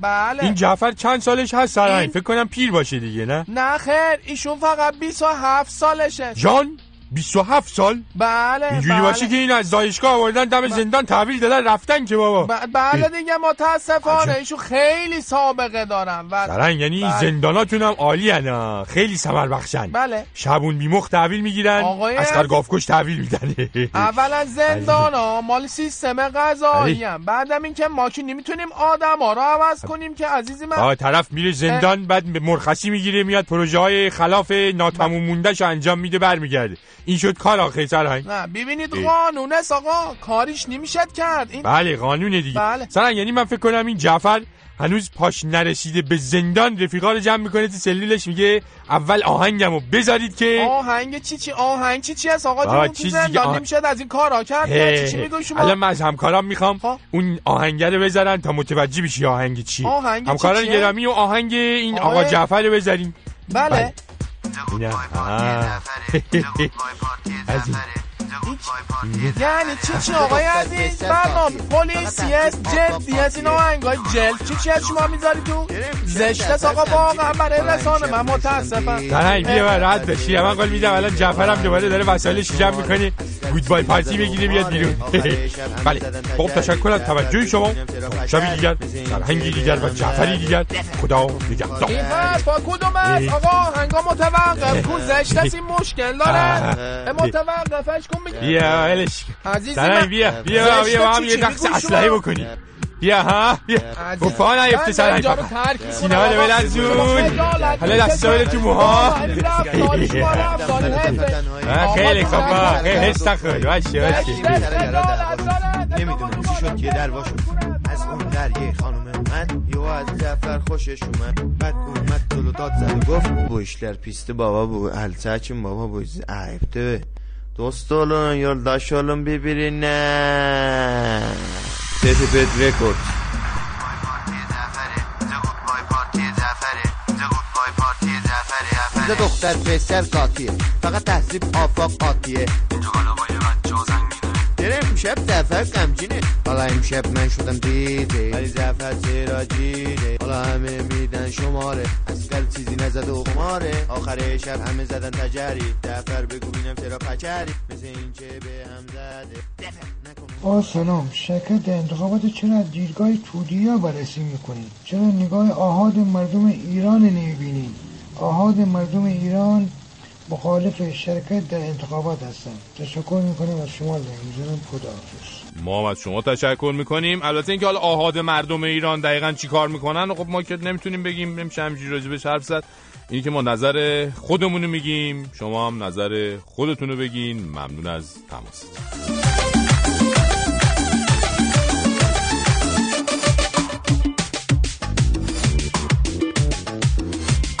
بله. این جعفر چند سالش هست سرهنگ این- فکر کنم پیر باشه دیگه نه؟ نه خیر ایشون فقط 27 سالشه. جان؟ 27 سال. بله اینجوری بله. باشه که این از دایشگاه آوردن دم زندان تحویل دادن رفتن که بابا. بله دیگه متاسفانه. ایشون خیلی سابقه دارن و سرهنگ یعنی بله. زنداناتون هم عالی هن. خیلی سمر بخشن بله. شبون بیمخ تحویل می‌گیرن. از گافکش تحویل میدن. اولا زندان ها مال سیستم قضایی هم بعدم این که ما که نمی‌تونیم آدم ها رو عوض کنیم که عزیزی من آه طرف میره زندان بعد به مرخصی می‌گیره میاد پروژه های خلاف ناتموم موندهش انجام میده برمیگرده. این شد کار آخه سرهنگ نه ببینید. قانون است آقا. کاریش نمی‌شد کرد. این بله قانونه دیگه. بله. سرهنگ یعنی من فکر کنم این جعفر هنوز پاش نرسیده به زندان رفیقا رو جمع می‌کنه تو سلولش میگه اول آهنگمو بذارید که آهنگ چی چی؟ آهنگ چی چی است آقا جون؟ تو زندان آه- نمی‌شد از این کارا کرد. چی چی میگوی شما؟ الان من از همکارام می‌خوام اون آهنگ رو بذارن تا متوجه بشی آهنگ چی. آهنگ چی همکاران چیه؟ گرامی و آهنگ این آقا جعفر رو بذاریم بله. اینه آها. از این. یعنی چی چی آقای عزیز؟ برنامه پلیسی است جدی است این آهنگای جلد. چی چی از شما می‌ذاری تو؟ زشت است آقا واقعا برای رسانه من متاسفم. سرهنگ بیا من راحت داشتی من قول میدم الان جعفرم دوباره داره وسایلش جمع می‌کنه. گودبای پارتی بگیره بیاد بیرون. بله. خب تشکر از توجه شما. شبی دیگر سرهنگی دیگر و جعفری دیگر. خدا نگهدار. این حرفا کدوم است آقا هنگام متوقف کن زشت است این مشکل داره. متوقفش کن بیا ولش من- بیا بیا. بیا با هم یه اسلحه شما؟ بکنی. بیا. ها؟ بیا. گفا نیفته بابا. می‌کنم. سینه ها. بلرزون. خجالت حالا دستا بده تو موها. خیلی آه، خیلی حس نخور باشه باشه نمی‌دونم چی شد که در شد از اون در یه خانم من یو از جعفر خوشش اومد. بعد اومد دلو داد زد و گفت işler pisti baba bu Elçakin baba bu ayıptı dost olun yoldaş olun birbirine Tetipet Records اینجا دختر پسر قاطیه فقط تحصیب آفاق قاطیه چرا امشب زفر غمگینه. حالا امشب من شدم دیده ولی زفر چرا جیده حالا همه میدن شماره. اسکر چیزی نزد و خماره. آخر شب همه زدن تجری. زفر بگو بینم چرا پچری. مثل این که به هم زده. آ سلام. شرکت انتخابات چرا از دیدگاه تودیا بررسی می‌کنید؟ چرا نگاه آهاد مردم ایران نمی‌بینید؟ آهاد مردم ایران مخالف شرکت در انتخابات هستند. تشکر می‌کنم از شما زنگ خداحافظ. ما هم از شما تشکر می‌کنیم. البته اینکه حالا آهاد مردم ایران دقیقا چی کار می‌کنن؟ خب ما که نمی‌تونیم بگیم نمیشه همینجوری راجبش حرف زد. این که ما نظر خودمونو میگیم شما هم نظر خودتونو بگین. ممنون از تماستون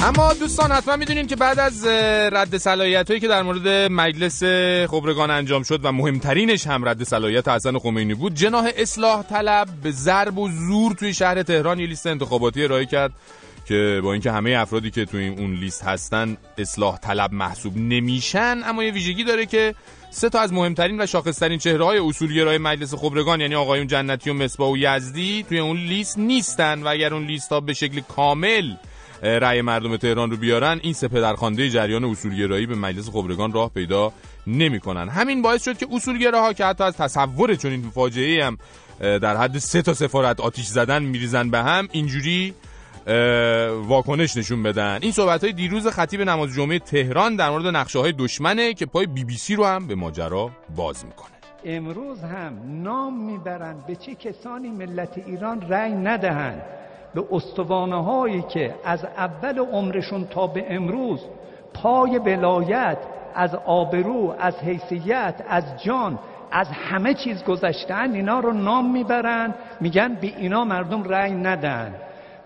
اما دوستان حتما می‌دونین که بعد از رد صلاحیت هایی که در مورد مجلس خبرگان انجام شد و مهمترینش هم رد صلاحیت حسن خمینی بود جناح اصلاح طلب به ضرب و زور توی شهر تهران یه لیست انتخاباتی ارائه کرد که با اینکه همه افرادی که توی اون لیست هستن اصلاح طلب محسوب نمیشن اما یه ویژگی داره که سه تا از مهمترین و شاخصترین چهره های اصولگرای مجلس خبرگان یعنی آقایون جنتی و مصباح و یزدی توی اون لیست نیستن و اگر اون لیست ها به شکل کامل رأی مردم تهران رو بیارن این سه پدرخوانده جریان اصولگرایی به مجلس خبرگان راه پیدا نمی‌کنن. همین باعث شد که اصولگراها که حتی از تصور چنین فاجعه هم در حد سه تا سفارت آتیش زدن میریزن به هم اینجوری واکنش نشون بدن. این صحبت های دیروز خطیب نماز جمعه تهران در مورد نقشه های دشمنه که پای بی بی سی رو هم به ماجرا باز می‌کنه. امروز هم نام می‌برند به چه کسانی ملت ایران رأی ندهند. به استوانه هایی که از اول عمرشون تا به امروز پای ولایت از آبرو از حیثیت از جان از همه چیز گذشتن اینا رو نام می‌برند میگن به اینا مردم رأی ندن.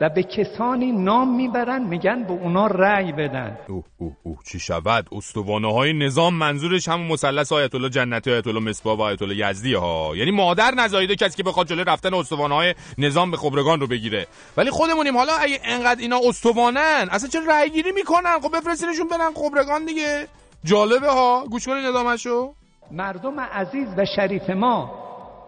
و به کسانی نام می‌برن میگن به اونا رأی بدن. اوه اوه اوه چی شود؟ استوانه های نظام منظورش همون مثلث آیت الله جنتی آیت الله مصباح و آیت الله یزدی ها یعنی مادر نزایده کسی که بخواد جلوی رفتن استوانه های نظام به خبرگان رو بگیره. ولی خودمونیم حالا اگه انقدر اینا استوانن اصلا چرا رأی گیری می‌کنن؟ خب بفرستینشون برن خبرگان دیگه. جالبه ها؟ گوش کنین ادامهشو. مردم عزیز و شریف ما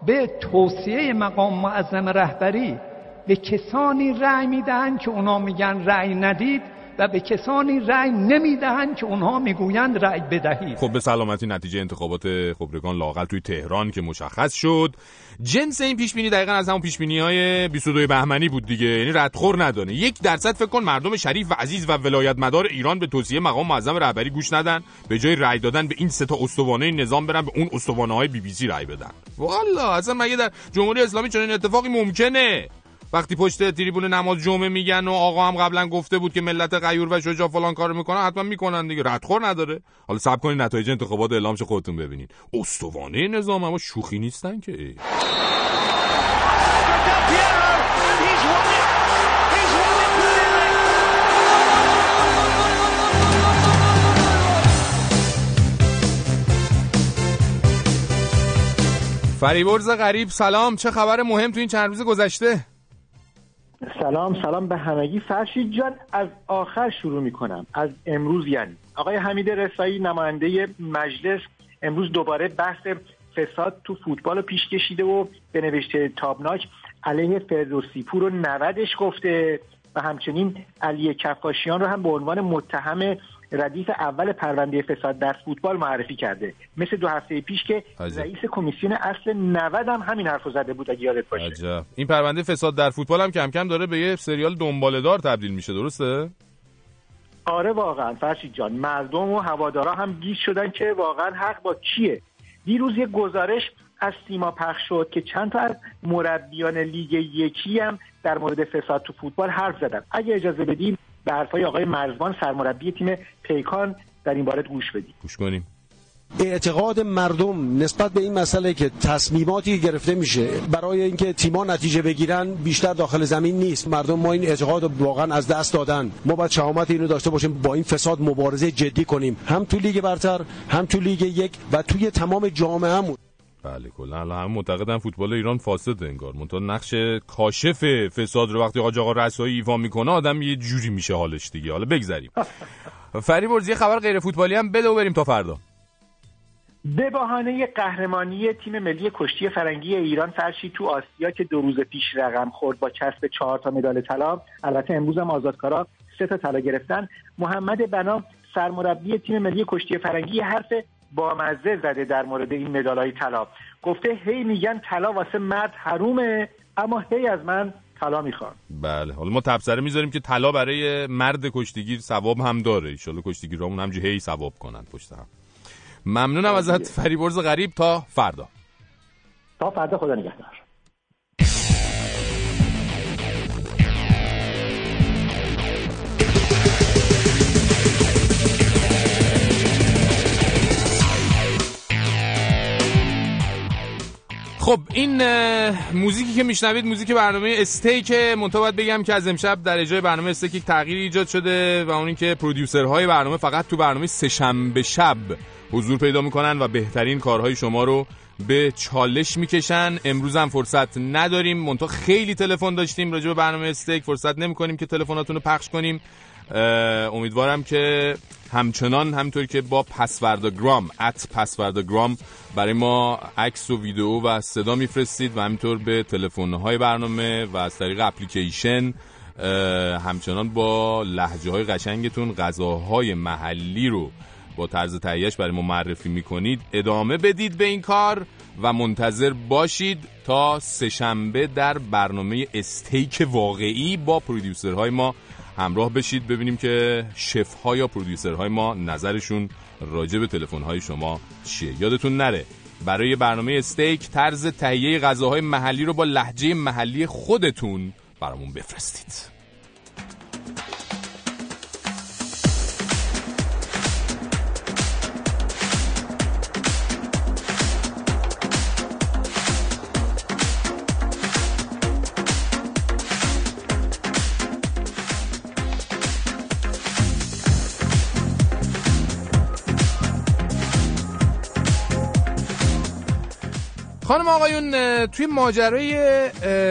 به توصیه مقام معظم رهبری به کسانی رأی می‌دهند که اونا میگن رأی ندید و به کسانی رأی نمی‌دهند که اونها می‌گویند رأی بدهید. خب به سلامتی نتیجه انتخابات خبرگان لاقل توی تهران که مشخص شد. جنس این پیش بینی دقیقا از همون پیش بینی های 22 بهمنی بود دیگه. یعنی ردخور ندانه یک درصد فکر کن مردم شریف و عزیز و ولایت مدار ایران به توصیه مقام معظم رهبری گوش ندن. به جای رأی دادن به این سه تا استوانه نظام برن به اون استوانه های بی بی سی رأی بدن. والا اصلا مگه در جمهوری اسلامی چنین اتفاقی ممکنه؟ وقتی پشت تریبون نماز جمعه میگن و آقا هم قبلا گفته بود که ملت غیور و شجاع فلان کارو می‌کنن حتما می‌کنن دیگه. ردخور نداره. حالا صبر کنید نتایج انتخابات اعلام شه خودتون ببینید استوانه نظام اما شوخی نیستن که. فریبرز غریب سلام. چه خبر مهم تو این چند روز گذشته؟ سلام سلام به همگی. فرشید جان از آخر شروع می کنم از امروز یعنی. آقای حمید رسایی نماینده مجلس امروز دوباره بحث فساد تو فوتبال رو پیش کشیده و به نوشته تابناک علیه فردوسی پور و نودش گفته و همچنین علی کفاشیان رو هم به عنوان متهم ردیف اول پرونده فساد در فوتبال معرفی کرده. مثل دو هفته پیش که عجب. رئیس کمیسیون اصل 90 هم همین حرفو زده بود اگه یادت باشه. عجب. این پرونده فساد در فوتبال هم کم کم داره به یه سریال دنباله دار تبدیل میشه درسته؟ آره واقعا فرشید جان. مردم و هوادارا هم گیج شدن که واقعا حق با کیه. دیروز یه گزارش از سیما پخش شد که چند تا از مربیان لیگ یکی هم در مورد فساد تو فوتبال حرف زدن. اگه اجازه بدیم به حرفای آقای مرزبان سرمربی تیم پیکان در این باره گوش بدیم. گوش کنیم. اعتقاد مردم نسبت به این مسئله که تصمیماتی گرفته میشه برای اینکه تیما نتیجه بگیرن بیشتر داخل زمین نیست. مردم ما این اعتقاد رو واقعا از دست دادن. ما باید شهامت اینو داشته باشیم با این فساد مبارزه جدی کنیم. هم تو لیگ برتر هم تو لیگ یک و توی تمام جامعهمون. بله کلا. الان هم معتقدن فوتبال ایران فاسده انگار. منتها نقش کاشف فساد رو وقتی آقا آقا رسایی ایفا می‌کنه آدم یه جوری میشه حالش دیگه. حالا بگذریم. فریبرز یه خبر غیر فوتبالی هم بده و بریم تا فردا. به بهانه قهرمانی تیم ملی کشتی فرنگی ایران فرشی تو آسیا که دو روز پیش رقم خورد با کسب چهار تا مدال طلا. البته امروز هم آزادکارا سه تا طلا گرفتن. محمد بنا سرمربی تیم ملی کشتی فرنگی یه حرف بامزه زده در مورد این مدالای طلا. گفته هی میگن طلا واسه مرد حرومه اما هی از من طلا می‌خوان. بله حالا ما تبصره می‌ذاریم که طلا برای مرد کشتیگیر ثواب هم داره. ایشالا کشتیگیرامون همجوری هی ثواب کنن پشت هم. ممنونم ازت فریبرز غریب تا فردا. تا فردا خدا نگهدار. خب این موزیکی که میشنوید موزیک برنامه استیک منتها بگم که از امشب در اجرای برنامه استیک یک تغییری ایجاد شده و اون اینکه پرودیوسرهای برنامه فقط تو برنامه سهشنبه شب حضور پیدا می‌کنن و بهترین کارهای شما رو به چالش می‌کشن. امروز هم فرصت نداریم. منتها خیلی تلفن داشتیم راجع به برنامه استیک فرصت نمی‌کنیم که تلفناتون رو پخش کنیم. امیدوارم که همچنان همطور که با پسوردگرام ات پسوردگرام برای ما عکس و ویدیو و صدا میفرستید و همینطور به تلفن‌های برنامه و از طریق اپلیکیشن همچنان با لحجه های قشنگتون غذاهای محلی رو با طرز تهیهش برای ما معرفی می‌کنید. ادامه بدید به این کار و منتظر باشید تا سهشنبه در برنامه استیک واقعی با پرودیوسرهای ما همراه بشید ببینیم که شف ها یا پرودیوسرهای ما نظرشون راجع به تلفن های شما چیه. یادتون نره برای برنامه استیک طرز تهیه غذاهای محلی رو با لحجه محلی خودتون برامون بفرستید. خانم آقایون توی ماجرای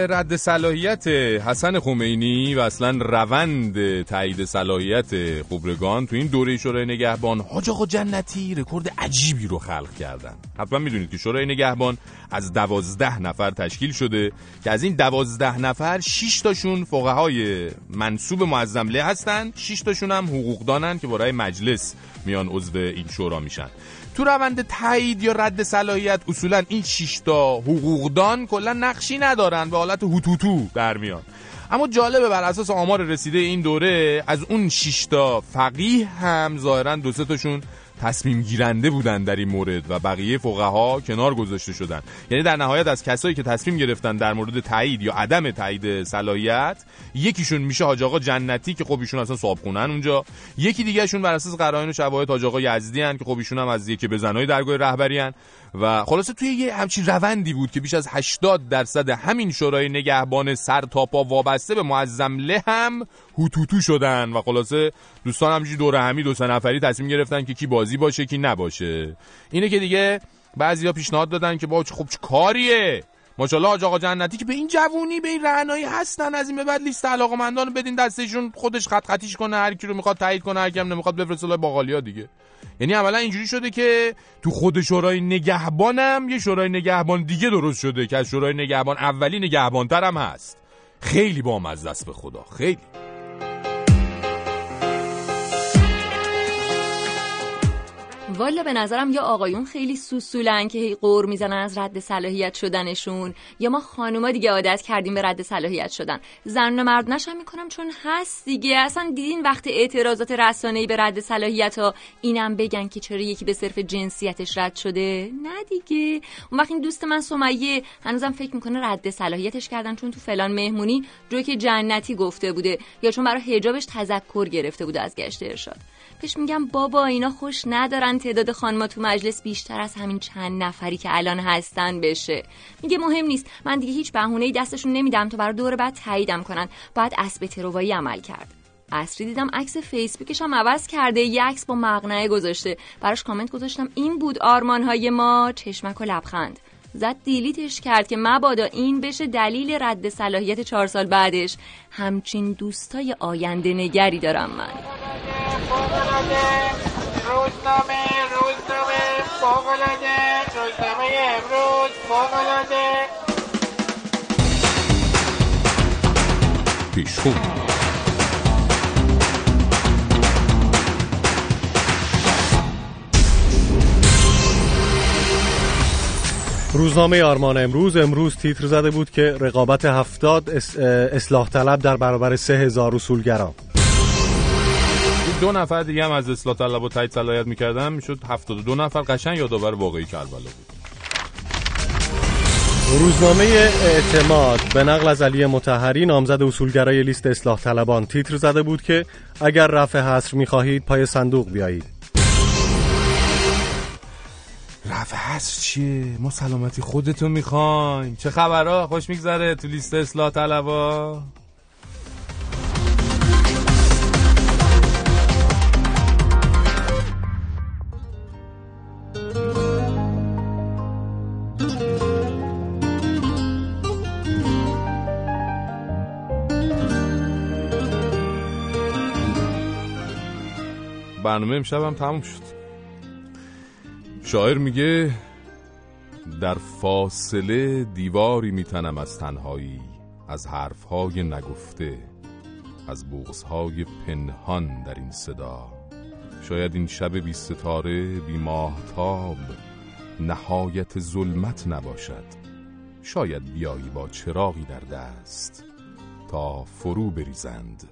رد صلاحیت حسن خمینی و اصلا روند تایید صلاحیت خبرگان تو این دوره شورای نگهبان حاج آقا جنتی رکورد عجیبی رو خلق کردن. حتما می‌دونید که شورای نگهبان از دوازده نفر تشکیل شده که از این دوازده نفر 6 تاشون فقهای منصوب معظمله هستن 6 تاشون هم حقوقدانن که برای مجلس میان عضو این شورا میشن. تو روند تایید یا رد صلاحیت اصولا این 6 تا حقوقدان کلا نقشی ندارن به حالت هوتوتو در میان. اما جالبه بر اساس آمار رسیده این دوره از اون 6 تا فقیه هم ظاهرا دو سه تاشون تصمیم گیرنده بودن در این مورد و بقیه فقها کنار گذاشته شدن. یعنی در نهایت از کسایی که تصمیم گرفتن در مورد تایید یا عدم تایید صلاحیت یکیشون میشه حاج آقا جنتی که خب ایشون اصلا صابخونن اونجا. یکی دیگهشون بر اساس قرائن و شواهد حاج آقا یزدی هن که خب ایشون هم از یکی بزنای درگاه رهبری هن. و خلاصه توی یه همچین روندی بود که بیش از 80 درصد همین شورای نگهبان سر تا وابسته به معظمله هم هوتوتو شدن و خلاصه دوستان همجوری دور همی دو سه نفری تصمیم گرفتن که کی بازی باشه کی نباشه. اینه که دیگه بعضیا پیشنهاد دادن که با خب چه کاریه؟ ماشاءالله آقا جنتی که به این جوونی به این رعنایی هستن از این به بعد لیست علاقمندان رو بدین دستشون خودش خط خطیش کنه هر کی رو می‌خواد تایید کنه هر کی هم نمی‌خواد بفرسته لای باقالیا دیگه. یعنی عملا اینجوری شده که تو خود شورای نگهبانم یه شورای نگهبان دیگه درست شده که از شورای نگهبان اولی نگهبانتر هم هست. خیلی بامزه است به خدا خیلی. والا به نظرم یا آقایون خیلی سوسولن که هی قور می‌زنن از رد صلاحیت شدنشون یا ما خانوما دیگه عادت کردیم به رد صلاحیت شدن. زن و مرد نشم می‌کنم چون هست دیگه. اصلا دیدین وقت اعتراضات رسانه‌ای به رد صلاحیت ها اینم بگن که چرا یکی به صرف جنسیتش رد شده؟ نه دیگه. اون وقت این دوست من سمیه هنوزم فکر می‌کنه رد صلاحیتش کردن چون تو فلان مهمونی جوک جنتی گفته بوده یا چون برای حجابش تذکر گرفته بوده از گشت ارشاد. پیش میگم بابا اینا خوش ندارن تعداد خانما تو مجلس بیشتر از همین چند نفری که الان هستن بشه. میگه مهم نیست. من دیگه هیچ بهونه‌ای دستشون نمیدم تا برای دور بعد تاییدم کنن. باید اسب تروایی عمل کرد. اصری دیدم عکس فیسبوکش هم عوض کرده. یه عکس با مقنعه گذاشته. براش کامنت گذاشتم. این بود آرمانهای ما. چشمک و لبخند. زد دیلیتش کرد که مبادا این بشه دلیل رد صلاحیت چهار سال بعدش. همچین دوستای آینده نگری دارم من. روزنامه روزنامه فوقلاده روزنامه امروز فوقلاده پیشخون. روزنامه آرمان امروز امروز تیتر زده بود که رقابت هفتاد اس- اصلاح طلب در برابر سه هزار اصولگرا. دو نفر دیگه هم از اصلاح طلب و تایید صلاحیت می‌کردن. می‌شد 72 نفر قشنگ یادآور واقعی کربلا بود. روزنامه اعتماد به نقل از علی متحری نامزد اصولگرای لیست اصلاح طلبان تیتر زده بود که اگر رفع حصر می‌خواهید پای صندوق بیایید. حصر چیه؟ ما سلامتی خودتو می‌خوایم چه خبرها؟ خوش میگذره تو لیست اصلاح طلبا؟ برنامه امشب هم تموم شد شاعر میگه در فاصله دیواری میتنم از تنهایی از حرفهای نگفته از بغزهای پنهان در این صدا. شاید این شب بی ستاره بی ماهتاب نهایت ظلمت نباشد. شاید بیایی با چراغی در دست تا فرو بریزند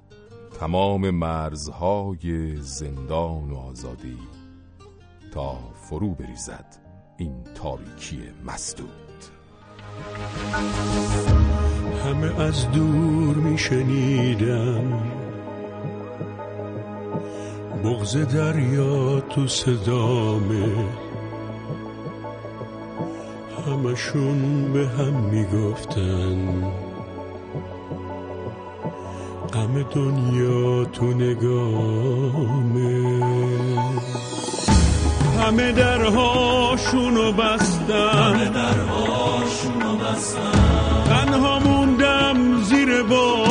تمام مرزهای زندان و آزادی. تا فرو بریزد این تاریکی مسدود. همه از دور میشنیدم بغز دریا تو صدامه. همشون به هم می‌گفتن. غم دنیا تو نگامه. همه درهاشونو بستم تنها موندم زیر بارون